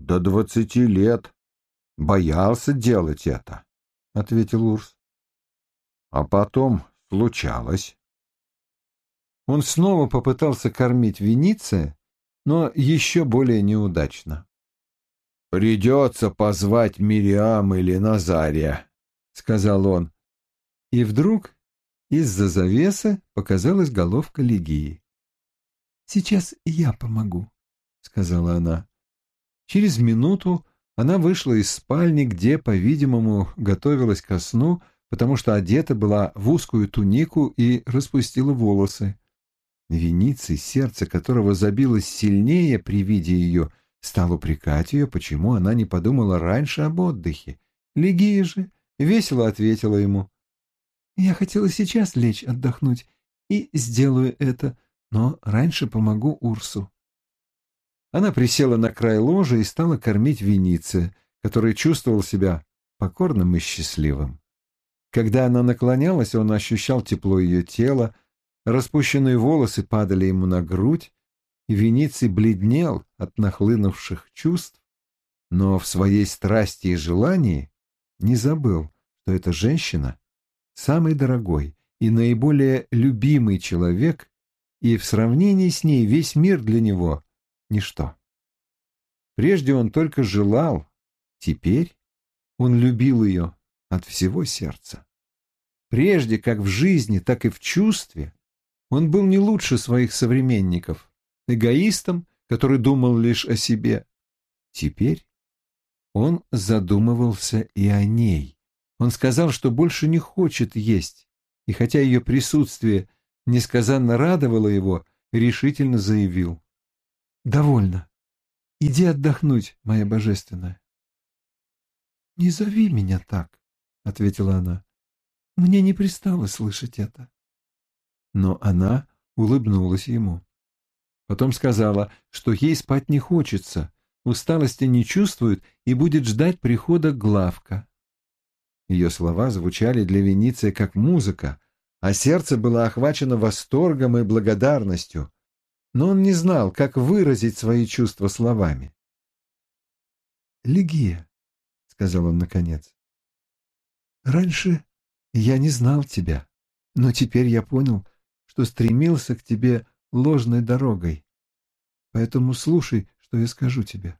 до двадцати лет боялся делать это, — ответил Урс. А потом случалось. Он снова попытался кормить Вениция, но еще более неудачно. «Придется позвать Мириам или Назария», — сказал он. И вдруг из-за завесы показалась головка Лигии. «Сейчас я помогу», — сказала она. Через минуту она вышла из спальни, где, по-видимому, готовилась ко сну, потому что одета была в узкую тунику и распустила волосы. Вениций, сердце которого забилось сильнее при виде ее, стал упрекать ее, почему она не подумала раньше об отдыхе. Легия же весело ответила ему. «Я хотела сейчас лечь отдохнуть и сделаю это, но раньше помогу Урсу». Она присела на край ложа и стала кормить Вениция, который чувствовал себя покорным и счастливым. Когда она наклонялась, он ощущал тепло ее тела, распущенные волосы падали ему на грудь, и Вениций бледнел от нахлынувших чувств, но в своей страсти и желании не забыл, что эта женщина — самый дорогой и наиболее любимый человек, и в сравнении с ней весь мир для него — ничто. Прежде он только желал, теперь он любил ее от всего сердца. Прежде как в жизни, так и в чувстве он был не лучше своих современников, эгоистом, который думал лишь о себе. Теперь он задумывался и о ней. Он сказал, что больше не хочет есть, и хотя ее присутствие несказанно радовало его, решительно заявил. «Довольно. Иди отдохнуть, моя божественная». «Не зови меня так», — ответила она. «Мне не пристало слышать это». Но она улыбнулась ему. Потом сказала, что ей спать не хочется, усталости не чувствует и будет ждать прихода главка. Ее слова звучали для Вениция как музыка, а сердце было охвачено восторгом и благодарностью, но он не знал, как выразить свои чувства словами. «Легия», — сказал он наконец, — «раньше я не знал тебя, но теперь я понял, что стремился к тебе ложной дорогой. Поэтому слушай, что я скажу тебе.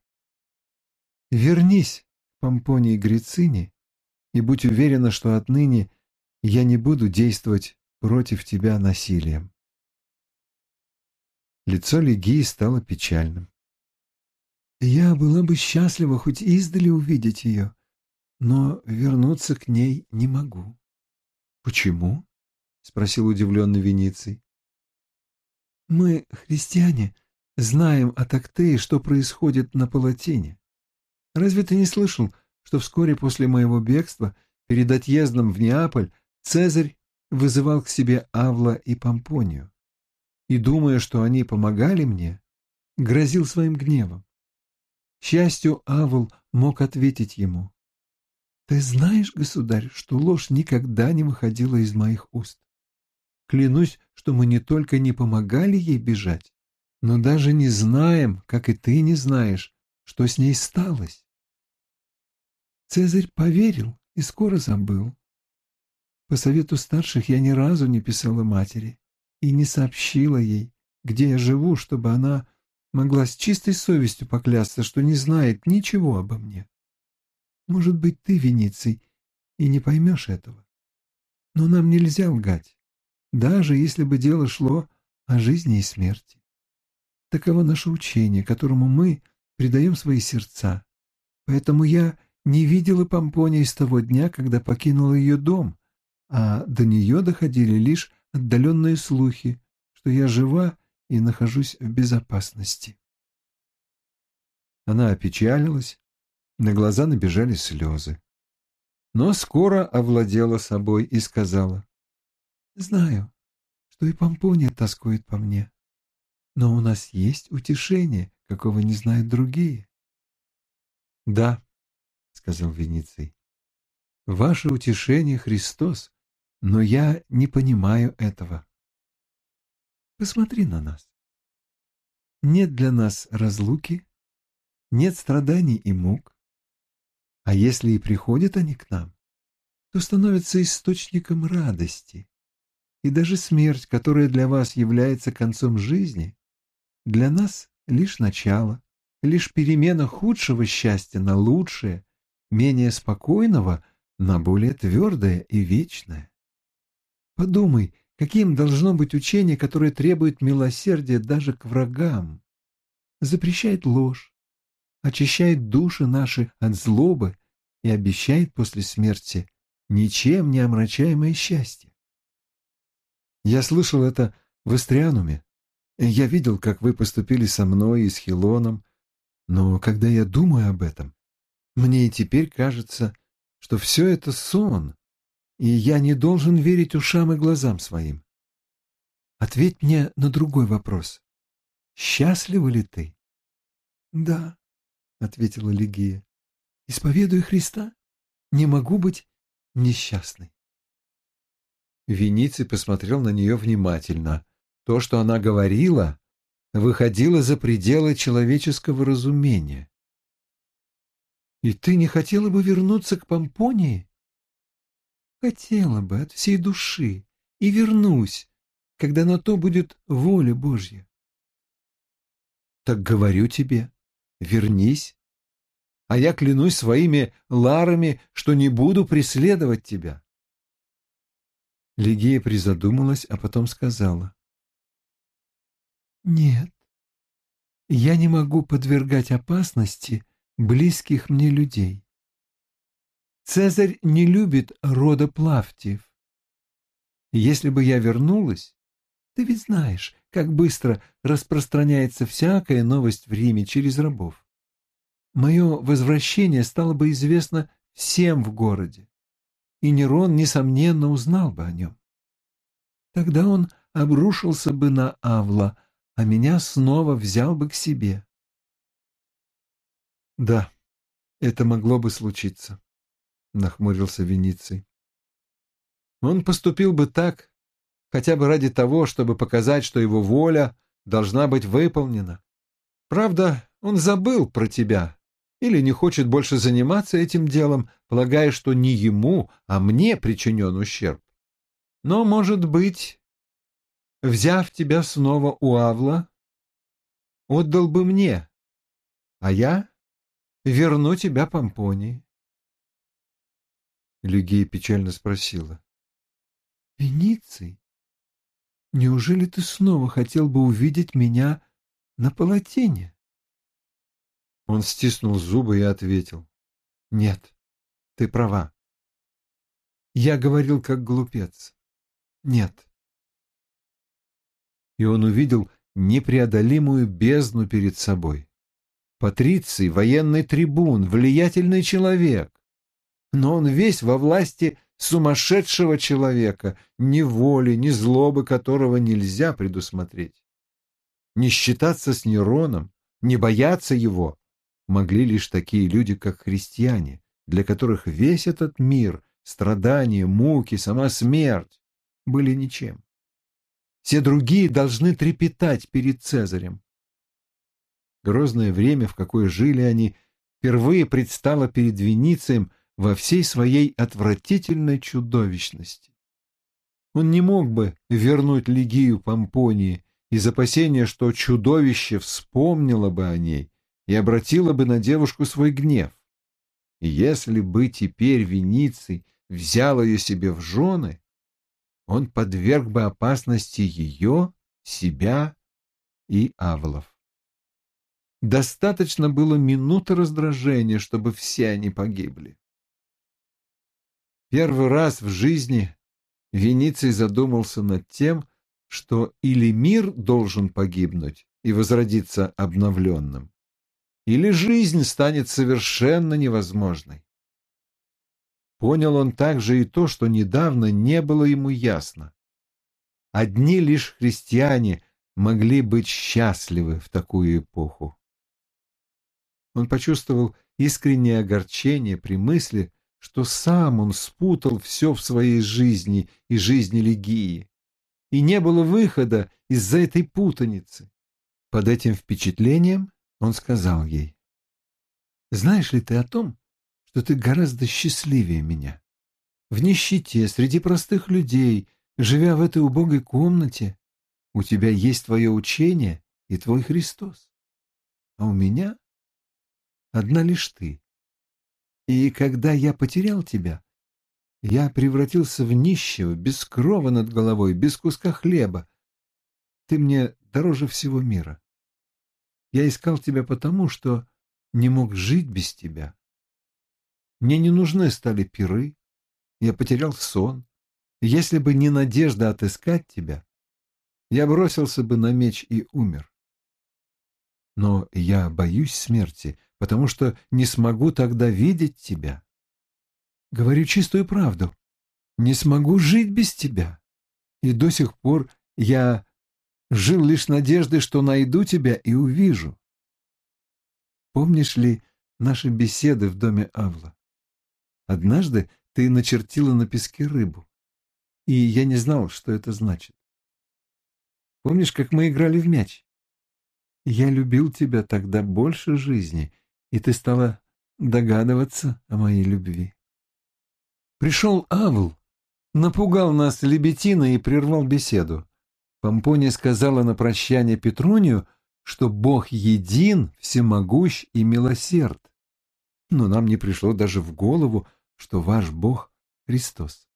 Вернись к Помпонии Грицине и будь уверена, что отныне я не буду действовать против тебя насилием. Лицо Легии стало печальным. Я была бы счастлива хоть издали увидеть ее, но вернуться к ней не могу. — Почему? — спросил удивленный Вениций. Мы, христиане, знаем от Актеи, что происходит на Палатине. Разве ты не слышал, что вскоре после моего бегства, перед отъездом в Неаполь, Цезарь вызывал к себе Авла и Помпонию? И, думая, что они помогали мне, грозил своим гневом. К счастью, Авл мог ответить ему. «Ты знаешь, государь, что ложь никогда не выходила из моих уст. Клянусь, что мы не только не помогали ей бежать, но даже не знаем, как и ты не знаешь, что с ней сталось. Цезарь поверил и скоро забыл. По совету старших я ни разу не писала матери и не сообщила ей, где я живу, чтобы она могла с чистой совестью поклясться, что не знает ничего обо мне. Может быть, ты, Вениций, и не поймешь этого. Но нам нельзя лгать даже если бы дело шло о жизни и смерти. Таково наше учение, которому мы предаем свои сердца. Поэтому я не видела Помпония с того дня, когда покинула ее дом, а до нее доходили лишь отдаленные слухи, что я жива и нахожусь в безопасности. Она опечалилась, на глаза набежали слезы. Но скоро овладела собой и сказала, Знаю, что и Помпония тоскует по мне, но у нас есть утешение, какого не знают другие. — Да, — сказал Вениций, — ваше утешение Христос, но я не понимаю этого. Посмотри на нас. Нет для нас разлуки, нет страданий и мук. А если и приходят они к нам, то становятся источником радости. И даже смерть, которая для вас является концом жизни, для нас лишь начало, лишь перемена худшего счастья на лучшее, менее спокойного на более твердое и вечное. Подумай, каким должно быть учение, которое требует милосердия даже к врагам, запрещает ложь, очищает души наши от злобы и обещает после смерти ничем не омрачаемое счастье. Я слышал это в Истриануме. Я видел, как вы поступили со мной и с Хилоном, но когда я думаю об этом, мне и теперь кажется, что все это сон, и я не должен верить ушам и глазам своим. Ответь мне на другой вопрос. Счастлива ли ты? — Да, — ответила Лигия. — Исповедуя Христа, не могу быть несчастной. Вениций посмотрел на нее внимательно. То, что она говорила, выходило за пределы человеческого разумения. «И ты не хотела бы вернуться к Помпонии?» Хотела бы от всей души и вернусь, когда на то будет воля Божья. Так говорю тебе, вернись, а я клянусь своими ларами, что не буду преследовать тебя. Лигия призадумалась, а потом сказала. Нет, я не могу подвергать опасности близких мне людей. Цезарь не любит рода Плавтиев. Если бы я вернулась, ты ведь знаешь, как быстро распространяется всякая новость в Риме через рабов. Мое возвращение стало бы известно всем в городе, и Нерон, несомненно, узнал бы о нем. Тогда он обрушился бы на Авла, а меня снова взял бы к себе. Да, это могло бы случиться. — нахмурился Вениций. Он поступил бы так, хотя бы ради того, чтобы показать, что его воля должна быть выполнена. Правда, он забыл про тебя или не хочет больше заниматься этим делом, полагая, что не ему, а мне причинен ущерб. Но, может быть, взяв тебя снова у Авла, отдал бы мне, а я верну тебя Помпонии. Лигия печально спросила. — Вениций, неужели ты снова хотел бы увидеть меня на полотене? Он стиснул зубы и ответил. — Нет, ты права. Я говорил как глупец. Нет. И он увидел непреодолимую бездну перед собой. Патриций, военный трибун, влиятельный человек но он весь во власти сумасшедшего человека, ни воли, ни злобы которого нельзя предусмотреть. Не считаться с Нероном, не бояться его могли лишь такие люди, как христиане, для которых весь этот мир, страдания, муки, сама смерть были ничем. Все другие должны трепетать перед Цезарем. Грозное время, в какое жили они, впервые предстало перед Веницием во всей своей отвратительной чудовищности. Он не мог бы вернуть Лигию Помпонии из опасения, что чудовище вспомнило бы о ней и обратило бы на девушку свой гнев. И если бы теперь Вениций взял ее себе в жены, он подверг бы опасности ее, себя и Авлов. Достаточно было минуты раздражения, чтобы все они погибли. Первый раз в жизни Вениций задумался над тем, что или мир должен погибнуть и возродиться обновленным, или жизнь станет совершенно невозможной. Понял он также и то, что недавно не было ему ясно. Одни лишь христиане могли быть счастливы в такую эпоху. Он почувствовал искреннее огорчение при мысли, что сам он спутал все в своей жизни и жизни Легии, и не было выхода из-за этой путаницы. Под этим впечатлением он сказал ей, знаешь ли ты о том, что ты гораздо счастливее меня? В нищете, среди простых людей, живя в этой убогой комнате, у тебя есть твое учение и твой Христос. А у меня одна лишь ты. И когда я потерял тебя, я превратился в нищего, без крова над головой, без куска хлеба. Ты мне дороже всего мира. Я искал тебя потому, что не мог жить без тебя. Мне не нужны стали пиры, я потерял сон. Если бы не надежда отыскать тебя, я бросился бы на меч и умер. Но я боюсь смерти, потому что не смогу тогда видеть тебя. Говорю чистую правду. Не смогу жить без тебя. И до сих пор я жил лишь надеждой, что найду тебя и увижу. Помнишь ли наши беседы в доме Авла? Однажды ты начертила на песке рыбу, и я не знал, что это значит. Помнишь, как мы играли в мяч? Я любил тебя тогда больше жизни, и ты стала догадываться о моей любви. Пришел Авл, напугал нас лебетиной и прервал беседу. Помпония сказала на прощание Петрунию, что Бог един, всемогущ и милосерд. Но нам не пришло даже в голову, что ваш Бог — Христос.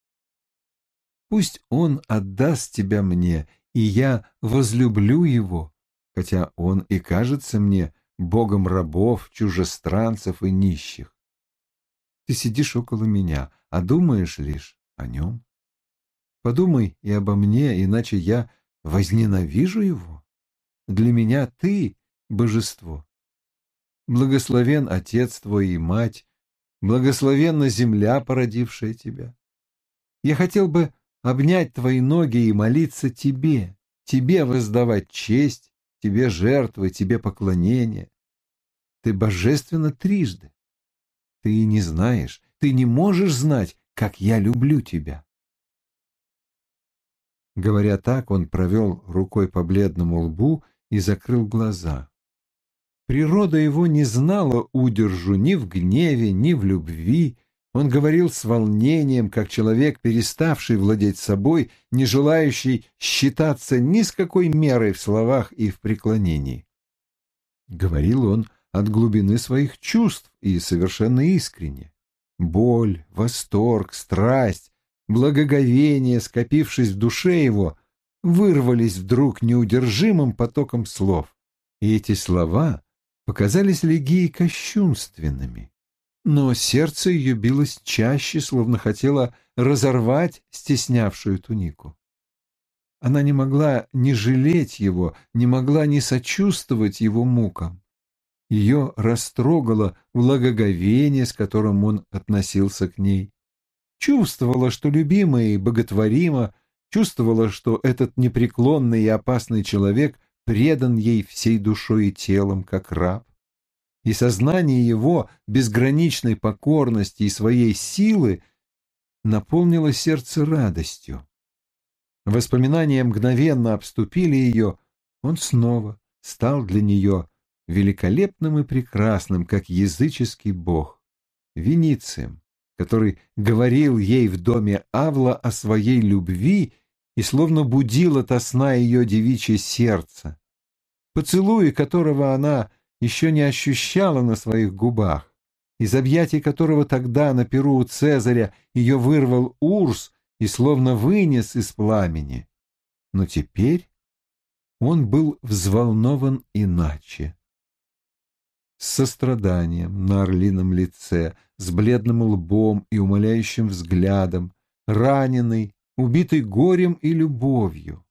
Пусть Он отдаст тебя мне, и я возлюблю Его, хотя Он и кажется мне Богом рабов, чужестранцев и нищих. Ты сидишь около меня, а думаешь лишь о нем. Подумай и обо мне, иначе я возненавижу его. Для меня ты — божество. Благословен Отец твой и Мать, благословенна земля, породившая тебя. Я хотел бы обнять твои ноги и молиться тебе, тебе воздавать честь, тебе жертвы, тебе поклонение. Ты божественно трижды. Ты не знаешь, ты не можешь знать, как я люблю тебя. Говоря так, он провел рукой по бледному лбу и закрыл глаза. Природа его не знала удержу ни в гневе, ни в любви. Он говорил с волнением, как человек, переставший владеть собой, не желающий считаться ни с какой мерой в словах и в преклонении. Говорил он от глубины своих чувств и совершенно искренне. Боль, восторг, страсть, благоговение, скопившись в душе его, вырвались вдруг неудержимым потоком слов. И эти слова показались Легии кощунственными. Но сердце ее билось чаще, словно хотело разорвать стеснявшую тунику. Она не могла не жалеть его, не могла не сочувствовать его мукам. Ее растрогало благоговение, с которым он относился к ней. Чувствовала, что любима и боготворима, чувствовала, что этот непреклонный и опасный человек предан ей всей душой и телом, как раб. И сознание его безграничной покорности и своей силы наполнило сердце радостью. Воспоминания мгновенно обступили ее, он снова стал для нее великолепным и прекрасным, как языческий бог, Веницием, который говорил ей в доме Авла о своей любви и словно будил ото сна ее девичье сердце, поцелуи которого она еще не ощущала на своих губах, из объятий которого тогда на перу у Цезаря ее вырвал Урс и словно вынес из пламени. Но теперь он был взволнован иначе с состраданием на орлином лице, с бледным лбом и умоляющим взглядом, раненый, убитый горем и любовью.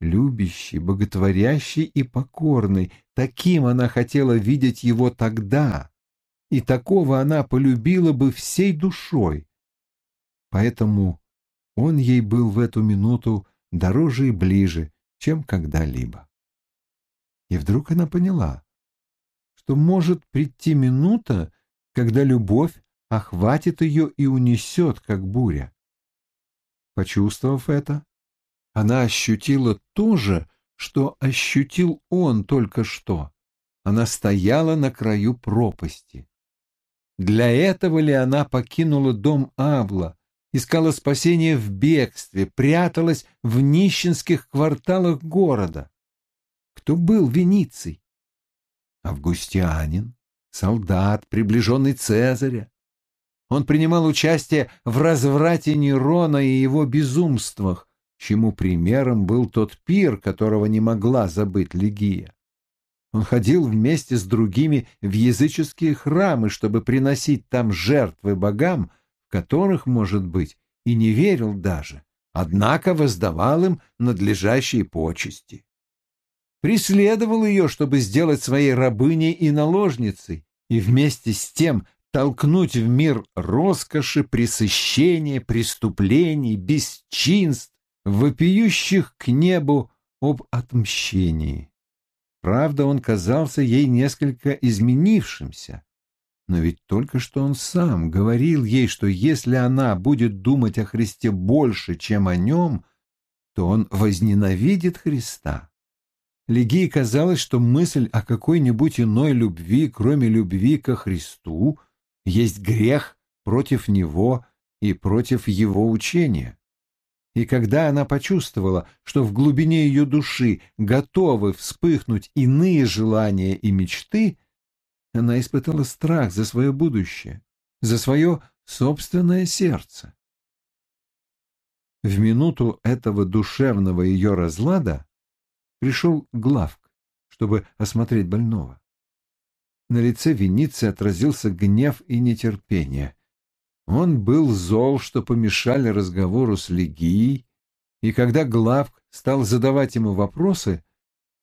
Любящий, боготворящий и покорный, таким она хотела видеть его тогда, и такого она полюбила бы всей душой. Поэтому он ей был в эту минуту дороже и ближе, чем когда-либо. И вдруг она поняла, что может прийти минута, когда любовь охватит ее и унесет, как буря. Почувствовав это, она ощутила то же, что ощутил он только что. Она стояла на краю пропасти. Для этого ли она покинула дом Авла, искала спасения в бегстве, пряталась в нищенских кварталах города? Кто был Вениций? Августианин, солдат, приближенный Цезаря. Он принимал участие в разврате Нерона и его безумствах, чему примером был тот пир, которого не могла забыть Легия. Он ходил вместе с другими в языческие храмы, чтобы приносить там жертвы богам, в которых, может быть, и не верил даже, однако воздавал им надлежащие почести. Преследовал ее, чтобы сделать своей рабыней и наложницей, и вместе с тем толкнуть в мир роскоши, пресыщения, преступлений, бесчинств, вопиющих к небу об отмщении. Правда, он казался ей несколько изменившимся. Но ведь только что он сам говорил ей, что если она будет думать о Христе больше, чем о нем, то он возненавидит Христа. Легии казалось, что мысль о какой-нибудь иной любви, кроме любви ко Христу, есть грех против Него и против Его учения. И когда она почувствовала, что в глубине ее души готовы вспыхнуть иные желания и мечты, она испытала страх за свое будущее, за свое собственное сердце. В минуту этого душевного ее разлада пришел Главк, чтобы осмотреть больного. На лице Веницы отразился гнев и нетерпение. Он был зол, что помешали разговору с Легией, и когда Главк стал задавать ему вопросы,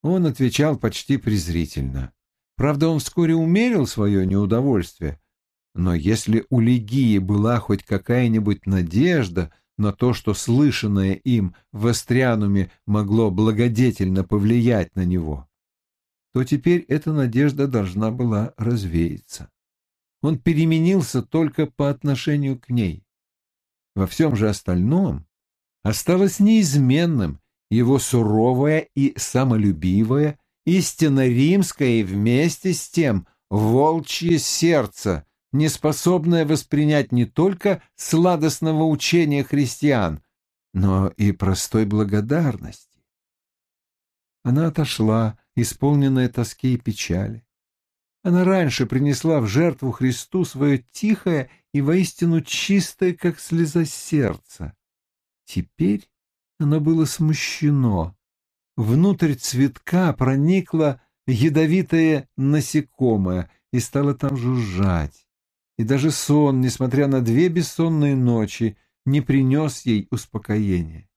он отвечал почти презрительно. Правда, он вскоре умерил свое неудовольствие, но если у Легии была хоть какая-нибудь надежда на то, что слышанное им в Астриануме могло благодетельно повлиять на него, то теперь эта надежда должна была развеяться он переменился только по отношению к ней. Во всем же остальном осталось неизменным его суровое и самолюбивое, истинно римское и вместе с тем волчье сердце, неспособное воспринять не только сладостного учения христиан, но и простой благодарности. Она отошла, исполненная тоски и печали. Она раньше принесла в жертву Христу свое тихое и воистину чистое, как слеза сердца. Теперь оно было смущено. Внутрь цветка проникло ядовитое насекомое и стало там жужжать. И даже сон, несмотря на две бессонные ночи, не принес ей успокоения.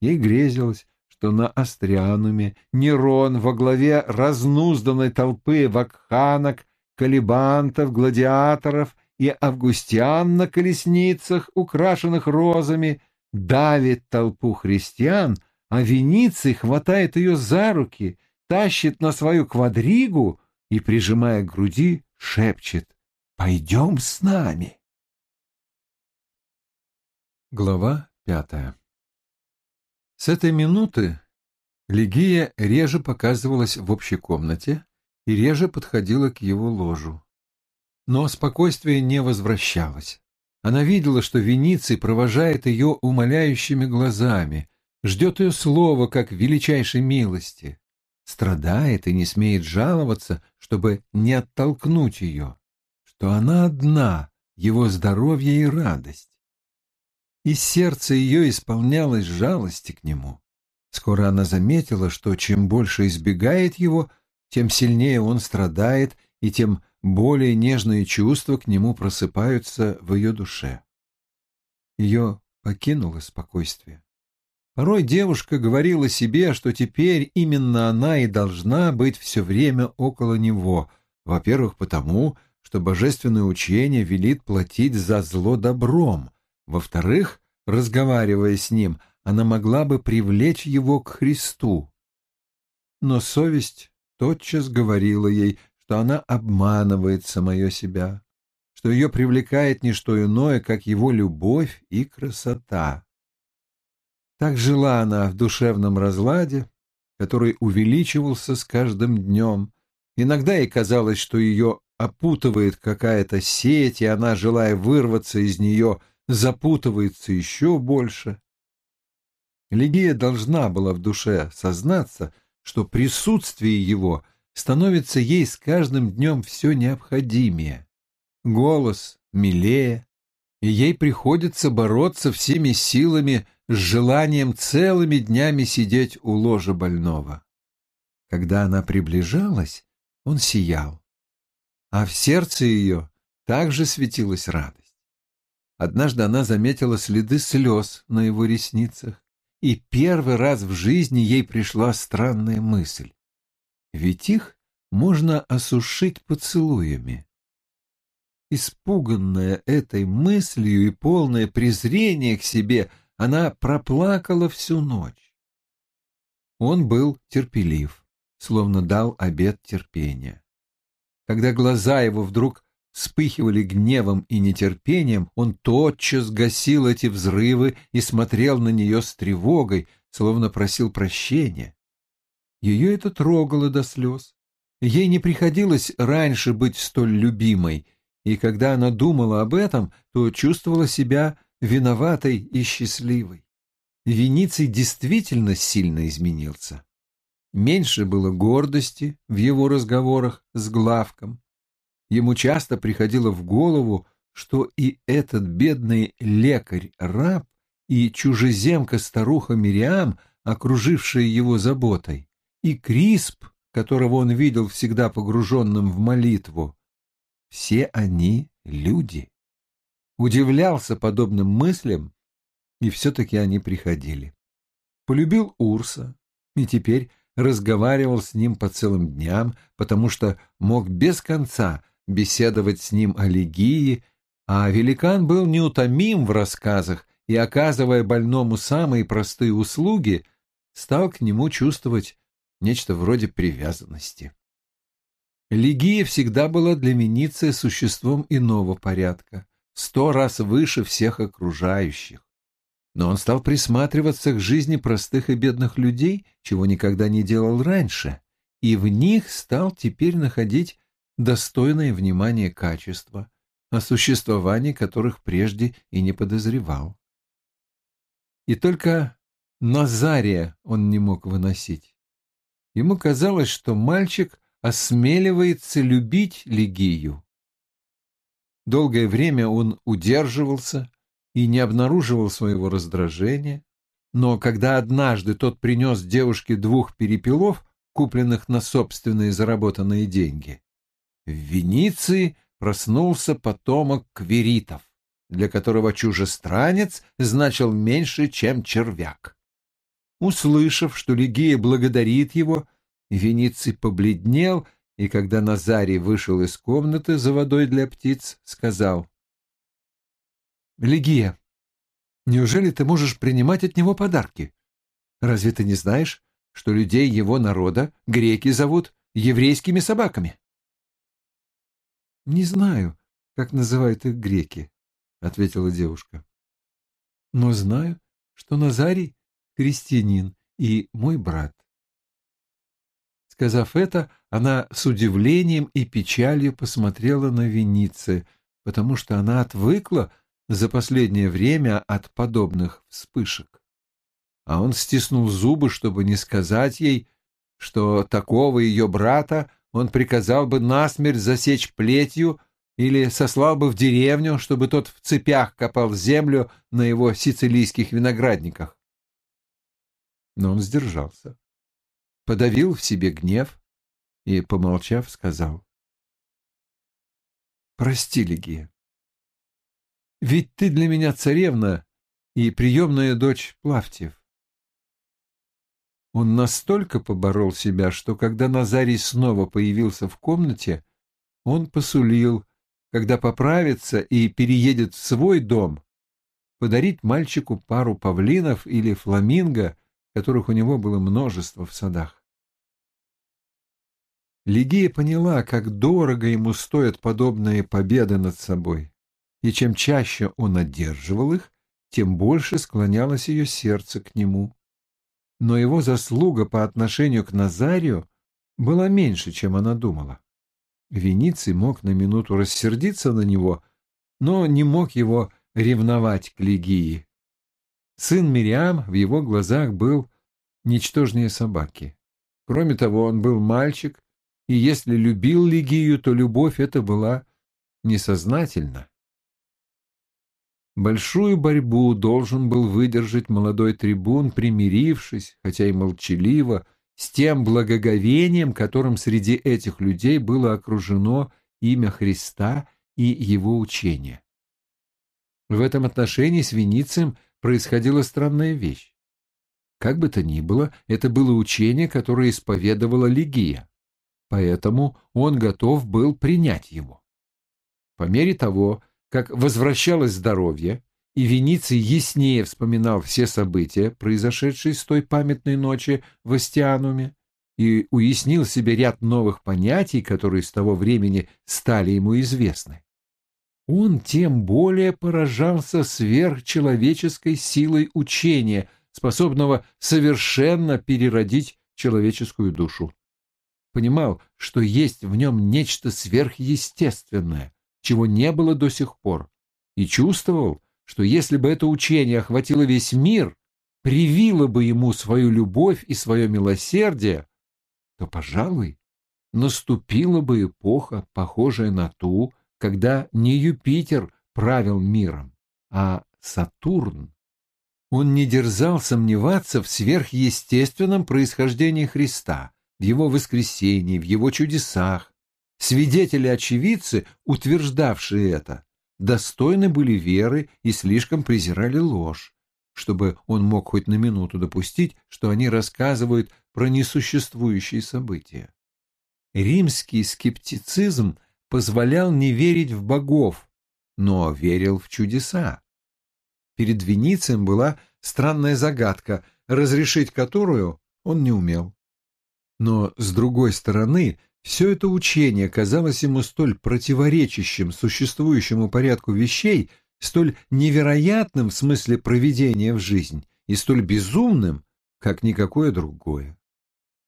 Ей грезилось, что на Астриануме Нерон во главе разнузданной толпы вакханок, колебантов, гладиаторов и августян на колесницах, украшенных розами, давит толпу христиан, а Вениций хватает ее за руки, тащит на свою квадригу и, прижимая к груди, шепчет «Пойдем с нами». Глава пятая с этой минуты Легия реже показывалась в общей комнате и реже подходила к его ложу. Но спокойствие не возвращалось. Она видела, что Вениций провожает ее умоляющими глазами, ждет ее слова как величайшей милости, страдает и не смеет жаловаться, чтобы не оттолкнуть ее, что она одна, его здоровье и радость и сердце ее исполнялось жалости к нему. Скоро она заметила, что чем больше избегает его, тем сильнее он страдает, и тем более нежные чувства к нему просыпаются в ее душе. Ее покинуло спокойствие. Порой девушка говорила себе, что теперь именно она и должна быть все время около него, во-первых, потому, что божественное учение велит платить за зло добром, во-вторых, разговаривая с ним, она могла бы привлечь его к Христу. Но совесть тотчас говорила ей, что она обманывает самое себя, что ее привлекает не что иное, как его любовь и красота. Так жила она в душевном разладе, который увеличивался с каждым днем. Иногда ей казалось, что ее опутывает какая-то сеть, и она, желая вырваться из нее, запутывается еще больше. Лигия должна была в душе сознаться, что присутствие его становится ей с каждым днем все необходимее. Голос милее, и ей приходится бороться всеми силами с желанием целыми днями сидеть у ложа больного. Когда она приближалась, он сиял, а в сердце ее также светилась радость. Однажды она заметила следы слез на его ресницах, и первый раз в жизни ей пришла странная мысль. Ведь их можно осушить поцелуями. Испуганная этой мыслью и полное презрение к себе, она проплакала всю ночь. Он был терпелив, словно дал обет терпения. Когда глаза его вдруг вспыхивали гневом и нетерпением, он тотчас гасил эти взрывы и смотрел на нее с тревогой, словно просил прощения. Ее это трогало до слез. Ей не приходилось раньше быть столь любимой, и когда она думала об этом, то чувствовала себя виноватой и счастливой. Вениций действительно сильно изменился. Меньше было гордости в его разговорах с Главком, Ему часто приходило в голову, что и этот бедный лекарь-раб, и чужеземка-старуха Мириам, окружившая его заботой, и Крисп, которого он видел всегда погруженным в молитву, все они люди. Удивлялся подобным мыслям, и все-таки они приходили. Полюбил Урса, и теперь разговаривал с ним по целым дням, потому что мог без конца беседовать с ним о Легии, а великан был неутомим в рассказах и, оказывая больному самые простые услуги, стал к нему чувствовать нечто вроде привязанности. Легия всегда была для Венеции существом иного порядка, сто раз выше всех окружающих. Но он стал присматриваться к жизни простых и бедных людей, чего никогда не делал раньше, и в них стал теперь находить достойное внимания качества, о существовании которых прежде и не подозревал. И только Назария он не мог выносить. Ему казалось, что мальчик осмеливается любить Лигию. Долгое время он удерживался и не обнаруживал своего раздражения, но когда однажды тот принес девушке двух перепелов, купленных на собственные заработанные деньги, в Венеции проснулся потомок квиритов, для которого чужестранец значил меньше, чем червяк. Услышав, что Лигия благодарит его, Вениций побледнел и, когда Назарий вышел из комнаты за водой для птиц, сказал, «Лигия, неужели ты можешь принимать от него подарки? Разве ты не знаешь, что людей его народа греки зовут еврейскими собаками?» «Не знаю, как называют их греки», — ответила девушка. «Но знаю, что Назарий — христианин и мой брат». Сказав это, она с удивлением и печалью посмотрела на Венице, потому что она отвыкла за последнее время от подобных вспышек. А он стиснул зубы, чтобы не сказать ей, что такого ее брата он приказал бы насмерть засечь плетью или сослал бы в деревню, чтобы тот в цепях копал землю на его сицилийских виноградниках. Но он сдержался, подавил в себе гнев и, помолчав, сказал. «Прости, Лигия, ведь ты для меня царевна и приемная дочь Плавтьев. Он настолько поборол себя, что когда Назарий снова появился в комнате, он посулил, когда поправится и переедет в свой дом, подарить мальчику пару павлинов или фламинго, которых у него было множество в садах. Лигия поняла, как дорого ему стоят подобные победы над собой, и чем чаще он одерживал их, тем больше склонялось ее сердце к нему но его заслуга по отношению к Назарию была меньше, чем она думала. Вениций мог на минуту рассердиться на него, но не мог его ревновать к Лигии. Сын Мириам в его глазах был ничтожнее собаки. Кроме того, он был мальчик, и если любил Лигию, то любовь эта была несознательна. Большую борьбу должен был выдержать молодой трибун, примирившись, хотя и молчаливо, с тем благоговением, которым среди этих людей было окружено имя Христа и его учение. В этом отношении с Веницием происходила странная вещь. Как бы то ни было, это было учение, которое исповедовала Лигия, поэтому он готов был принять его. По мере того, как возвращалось здоровье, и Вениций яснее вспоминал все события, произошедшие с той памятной ночи в Астиануме, и уяснил себе ряд новых понятий, которые с того времени стали ему известны. Он тем более поражался сверхчеловеческой силой учения, способного совершенно переродить человеческую душу. Понимал, что есть в нем нечто сверхъестественное, чего не было до сих пор, и чувствовал, что если бы это учение охватило весь мир, привило бы ему свою любовь и свое милосердие, то, пожалуй, наступила бы эпоха, похожая на ту, когда не Юпитер правил миром, а Сатурн. Он не дерзал сомневаться в сверхъестественном происхождении Христа, в его воскресении, в его чудесах. Свидетели-очевидцы, утверждавшие это, достойны были веры и слишком презирали ложь, чтобы он мог хоть на минуту допустить, что они рассказывают про несуществующие события. Римский скептицизм позволял не верить в богов, но верил в чудеса. Перед Веницием была странная загадка, разрешить которую он не умел. Но, с другой стороны, все это учение казалось ему столь противоречащим существующему порядку вещей, столь невероятным в смысле проведения в жизнь и столь безумным, как никакое другое.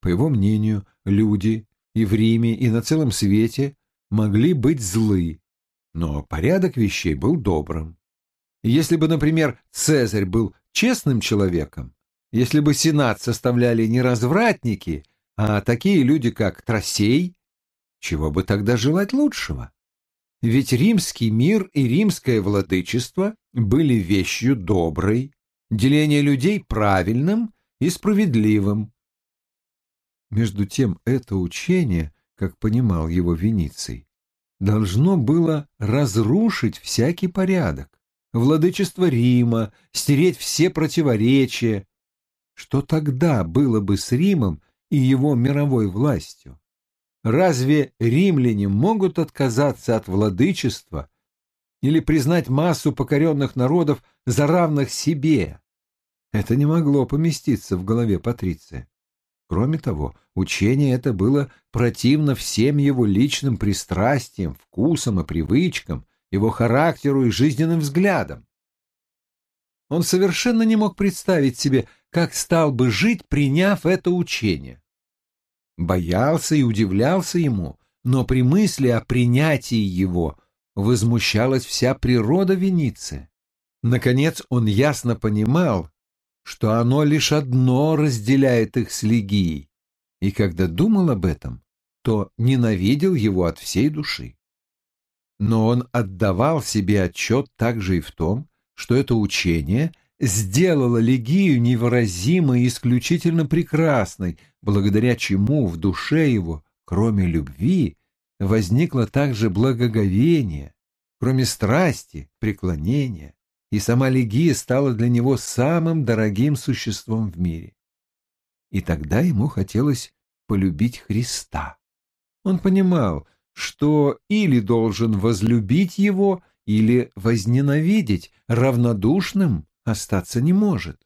По его мнению, люди и в Риме, и на целом свете могли быть злы, но порядок вещей был добрым. Если бы, например, Цезарь был честным человеком, если бы Сенат составляли не развратники, а такие люди, как Тросей, чего бы тогда желать лучшего? Ведь римский мир и римское владычество были вещью доброй, деление людей правильным и справедливым. Между тем это учение, как понимал его Вениций, должно было разрушить всякий порядок, владычество Рима, стереть все противоречия. Что тогда было бы с Римом и его мировой властью? Разве римляне могут отказаться от владычества или признать массу покоренных народов за равных себе? Это не могло поместиться в голове Патриция. Кроме того, учение это было противно всем его личным пристрастиям, вкусам и привычкам, его характеру и жизненным взглядам. Он совершенно не мог представить себе, как стал бы жить, приняв это учение. Боялся и удивлялся ему, но при мысли о принятии его возмущалась вся природа Веницы. Наконец он ясно понимал, что оно лишь одно разделяет их с Лигией, и когда думал об этом, то ненавидел его от всей души. Но он отдавал себе отчет также и в том, что это учение сделало Лигию невыразимо и исключительно прекрасной, благодаря чему в душе его, кроме любви, возникло также благоговение, кроме страсти, преклонения, и сама Легия стала для него самым дорогим существом в мире. И тогда ему хотелось полюбить Христа. Он понимал, что или должен возлюбить его, или возненавидеть, равнодушным остаться не может.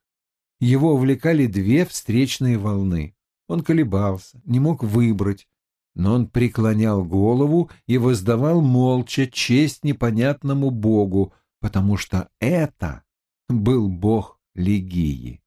Его увлекали две встречные волны. Он колебался, не мог выбрать, но он преклонял голову и воздавал молча честь непонятному Богу, потому что это был бог Легии.